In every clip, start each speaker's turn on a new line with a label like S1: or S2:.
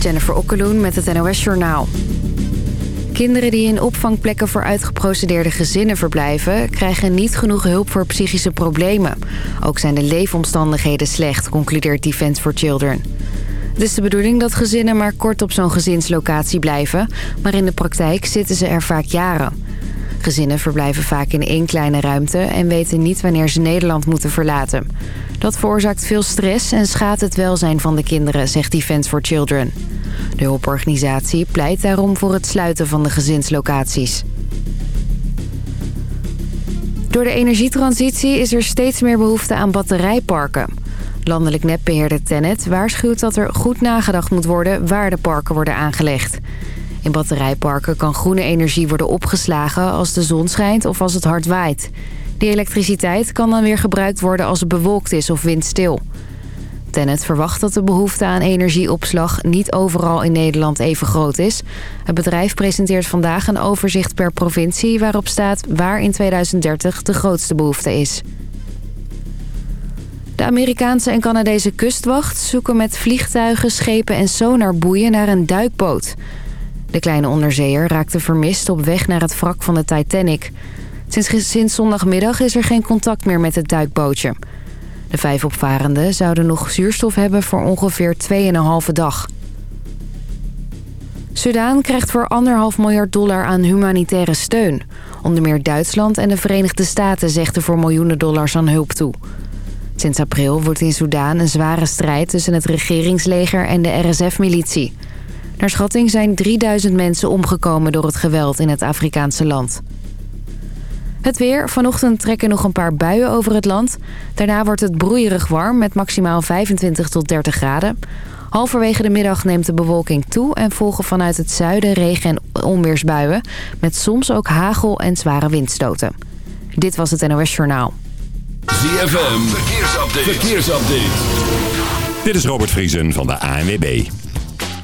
S1: Jennifer Okkeloen met het NOS Journaal. Kinderen die in opvangplekken voor uitgeprocedeerde gezinnen verblijven... krijgen niet genoeg hulp voor psychische problemen. Ook zijn de leefomstandigheden slecht, concludeert Defence for Children. Het is de bedoeling dat gezinnen maar kort op zo'n gezinslocatie blijven... maar in de praktijk zitten ze er vaak jaren. Gezinnen verblijven vaak in één kleine ruimte... en weten niet wanneer ze Nederland moeten verlaten. Dat veroorzaakt veel stress en schaadt het welzijn van de kinderen, zegt Defence for Children. De hulporganisatie pleit daarom voor het sluiten van de gezinslocaties. Door de energietransitie is er steeds meer behoefte aan batterijparken. Landelijk netbeheerder Tennet waarschuwt dat er goed nagedacht moet worden waar de parken worden aangelegd. In batterijparken kan groene energie worden opgeslagen als de zon schijnt of als het hard waait. Die elektriciteit kan dan weer gebruikt worden als het bewolkt is of windstil. Tennet verwacht dat de behoefte aan energieopslag niet overal in Nederland even groot is. Het bedrijf presenteert vandaag een overzicht per provincie waarop staat waar in 2030 de grootste behoefte is. De Amerikaanse en Canadese kustwacht zoeken met vliegtuigen, schepen en sonarboeien naar een duikboot. De kleine onderzeeër raakte vermist op weg naar het wrak van de Titanic. Sinds, sinds zondagmiddag is er geen contact meer met het duikbootje. De vijf opvarenden zouden nog zuurstof hebben voor ongeveer 2,5 dag. Sudaan krijgt voor anderhalf miljard dollar aan humanitaire steun. Onder meer Duitsland en de Verenigde Staten zegden voor miljoenen dollars aan hulp toe. Sinds april wordt in Soudaan een zware strijd tussen het regeringsleger en de RSF-militie. Naar schatting zijn 3000 mensen omgekomen door het geweld in het Afrikaanse land. Het weer. Vanochtend trekken nog een paar buien over het land. Daarna wordt het broeierig warm met maximaal 25 tot 30 graden. Halverwege de middag neemt de bewolking toe en volgen vanuit het zuiden regen- en onweersbuien... met soms ook hagel en zware windstoten. Dit was het NOS Journaal.
S2: ZFM. Verkeersupdate. Verkeersupdate.
S3: Dit is Robert Vriesen van de ANWB.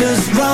S4: just run.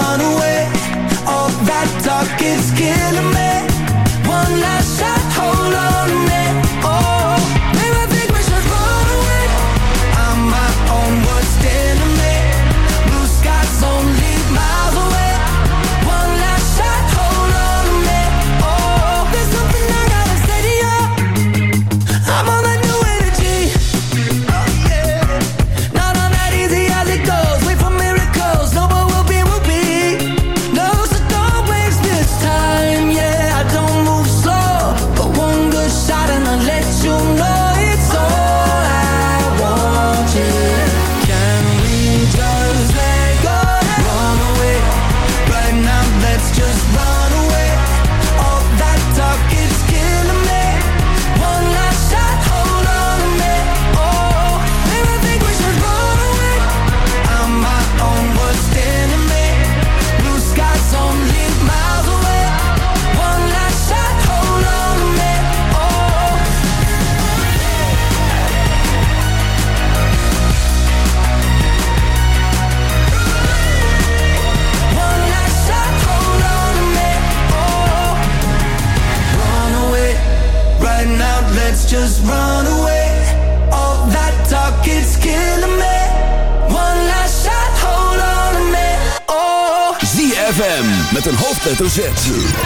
S4: hoofdletter Z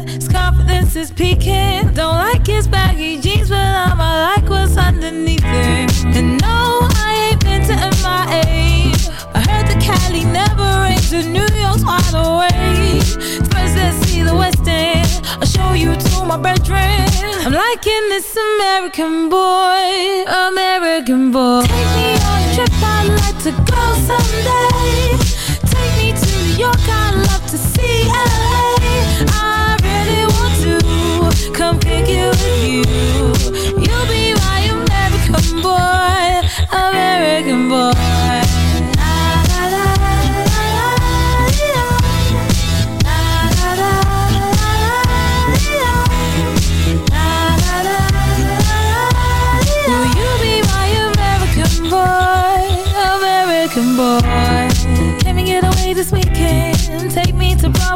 S5: confidence is peeking. Don't like his baggy jeans, but I'ma like what's underneath it. And no, I ain't been to MIA. I heard the Cali never rains, and New York's wide awake. First, let's see the West End. I'll show you to my bedroom. I'm liking this American boy, American boy. Take me on a trip, I'd like to go someday. Take me to New York, I'd love to see LA.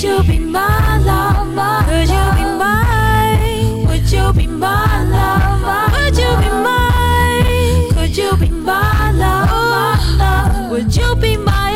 S5: Would you be my lover? Could you be mine? Would you be my lover? Would you be mine? You be my lover? Would you be my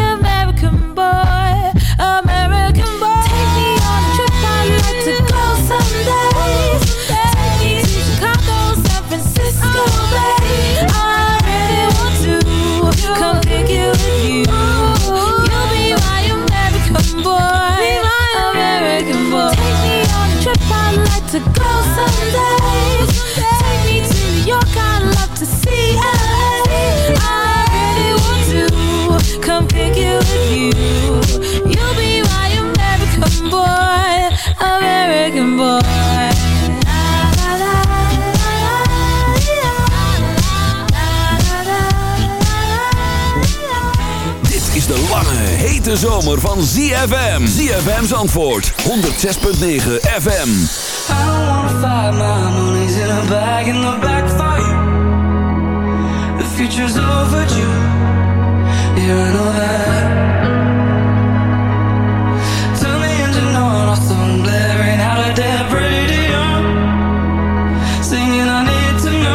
S2: hete zomer van ZFM. ZFM's antwoord, 106.9 FM.
S6: I don't wanna in a bag in the back you. The future's overdue. Blaring out. Singing, I need to know.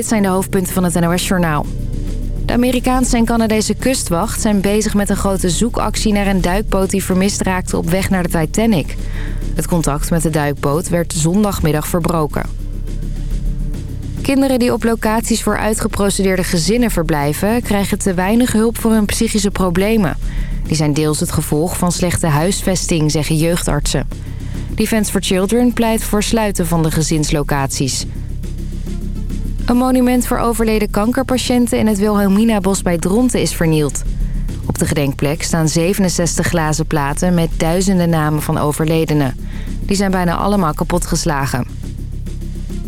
S1: Dit zijn de hoofdpunten van het NOS-journaal. De Amerikaanse en Canadese kustwacht zijn bezig met een grote zoekactie naar een duikboot die vermist raakte op weg naar de Titanic. Het contact met de duikboot werd zondagmiddag verbroken. Kinderen die op locaties voor uitgeprocedeerde gezinnen verblijven... krijgen te weinig hulp voor hun psychische problemen. Die zijn deels het gevolg van slechte huisvesting, zeggen jeugdartsen. Defense for Children pleit voor sluiten van de gezinslocaties. Een monument voor overleden kankerpatiënten in het Wilhelmina-bos bij Dronten is vernield. Op de gedenkplek staan 67 glazen platen met duizenden namen van overledenen. Die zijn bijna allemaal kapotgeslagen.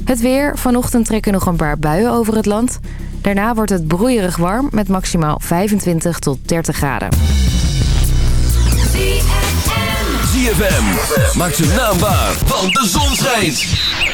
S1: Het weer. Vanochtend trekken nog een paar buien over het land. Daarna wordt het broeierig warm met maximaal 25 tot 30 graden.
S7: ZFM. Maak zijn naam waar, want de zon schijnt.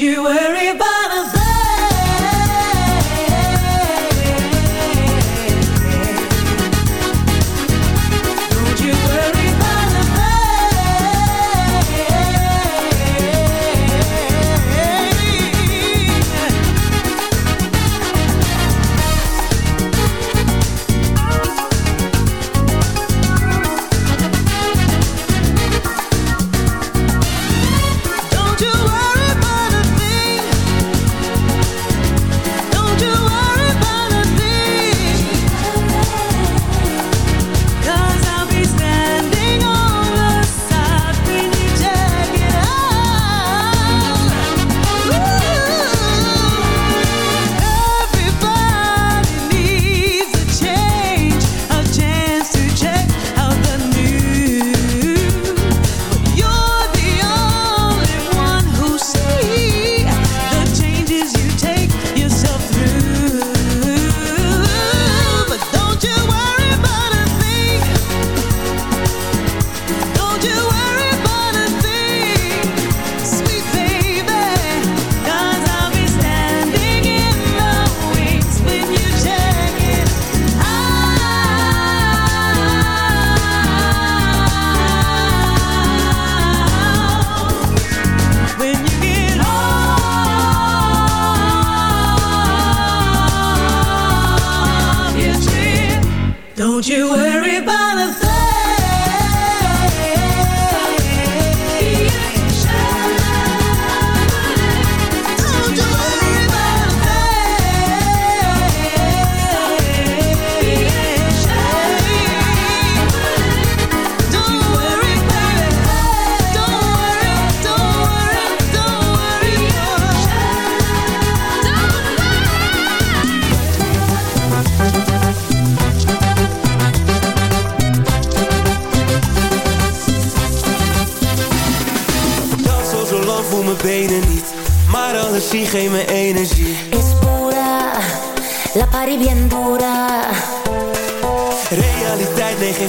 S2: you ever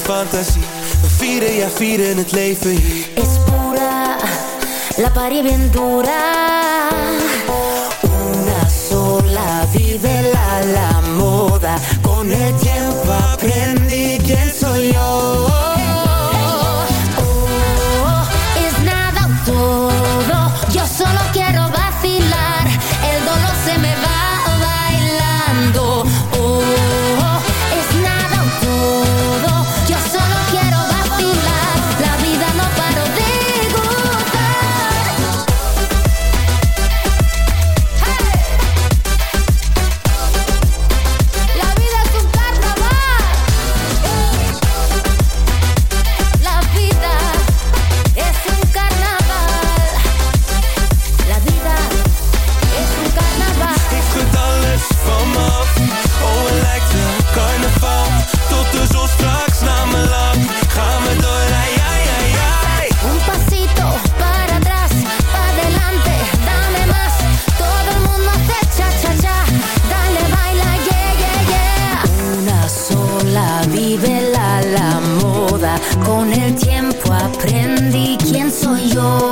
S8: fantasie. We vieren, ja vieren het leven Es pura, la pariventura Una sola, vive la, la moda. Con el
S9: tiempo aprendí quién soy yo. Con el tiempo aprendí quién soy yo.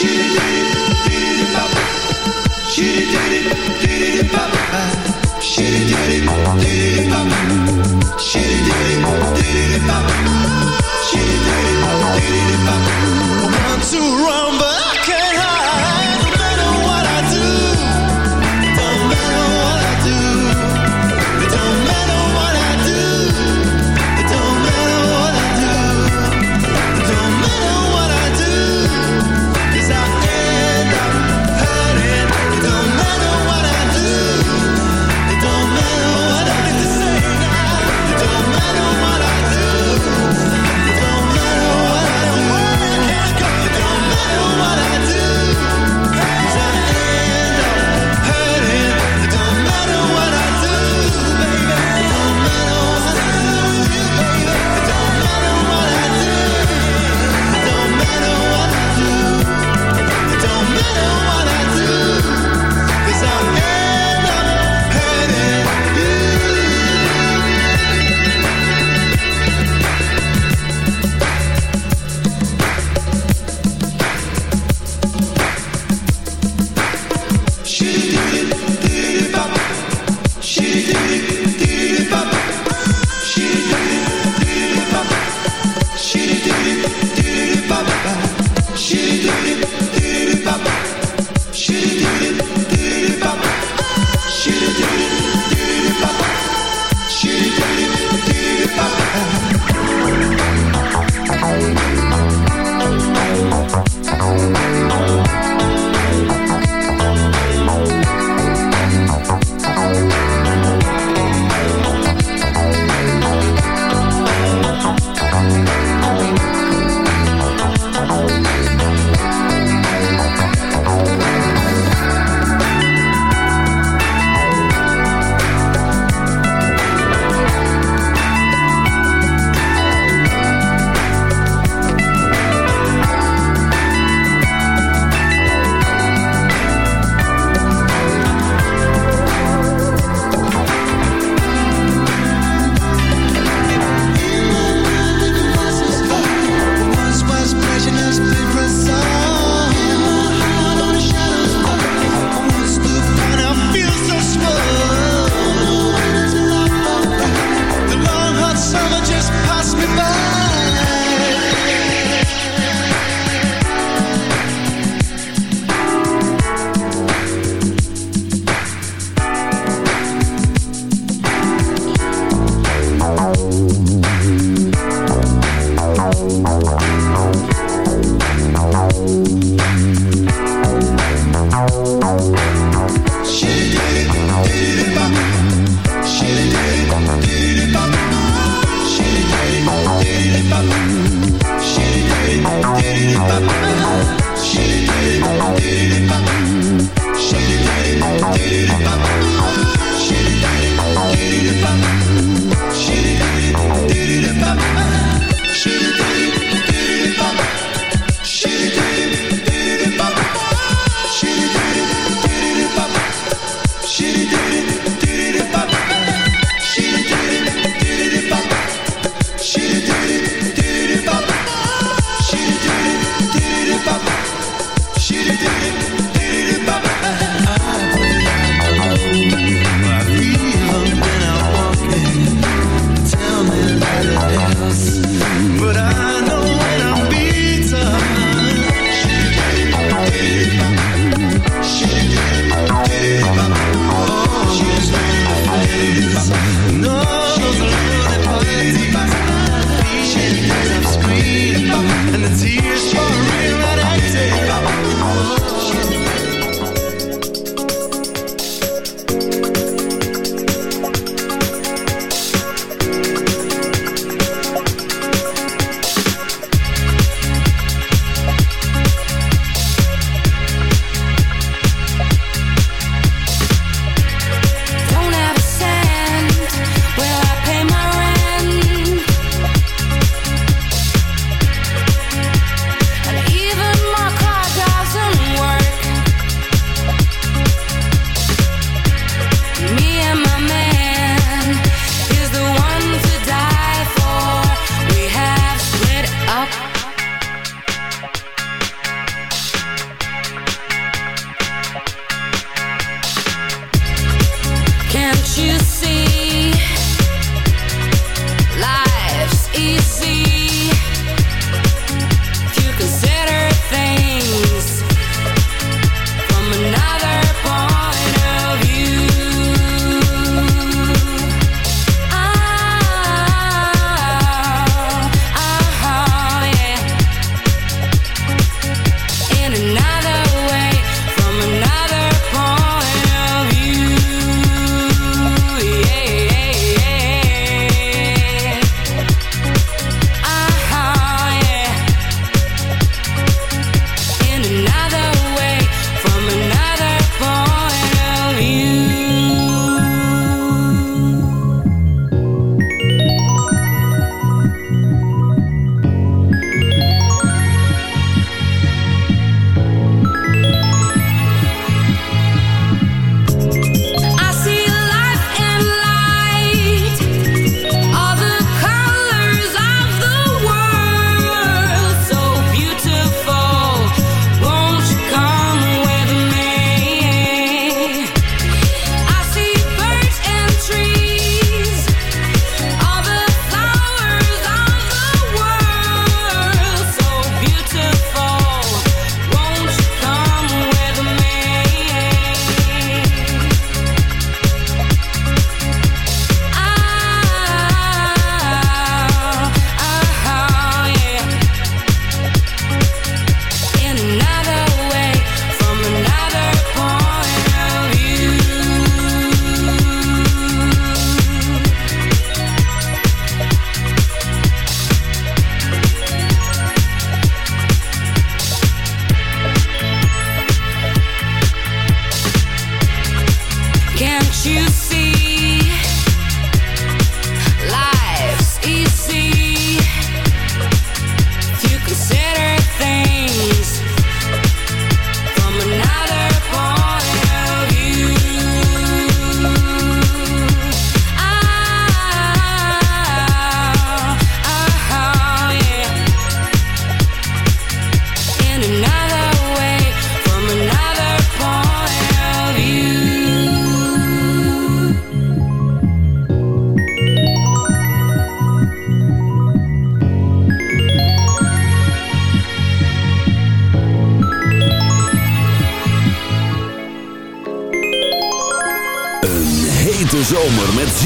S10: One, two, rumba.